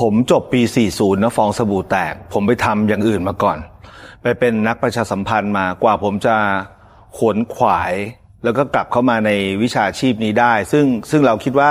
ผมจบปี 40นะฟองสบู่แตก ผมไปทำอย่างอื่นมาก่อน ไปเป็นนักประชาสัมพันธ์มากว่าผมจะขวนขวาย แล้วก็กลับเข้ามาในวิชาชีพนี้ได้ ซึ่งซึ่งเราคิดว่า